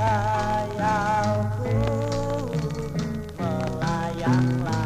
Sayangku melayanglah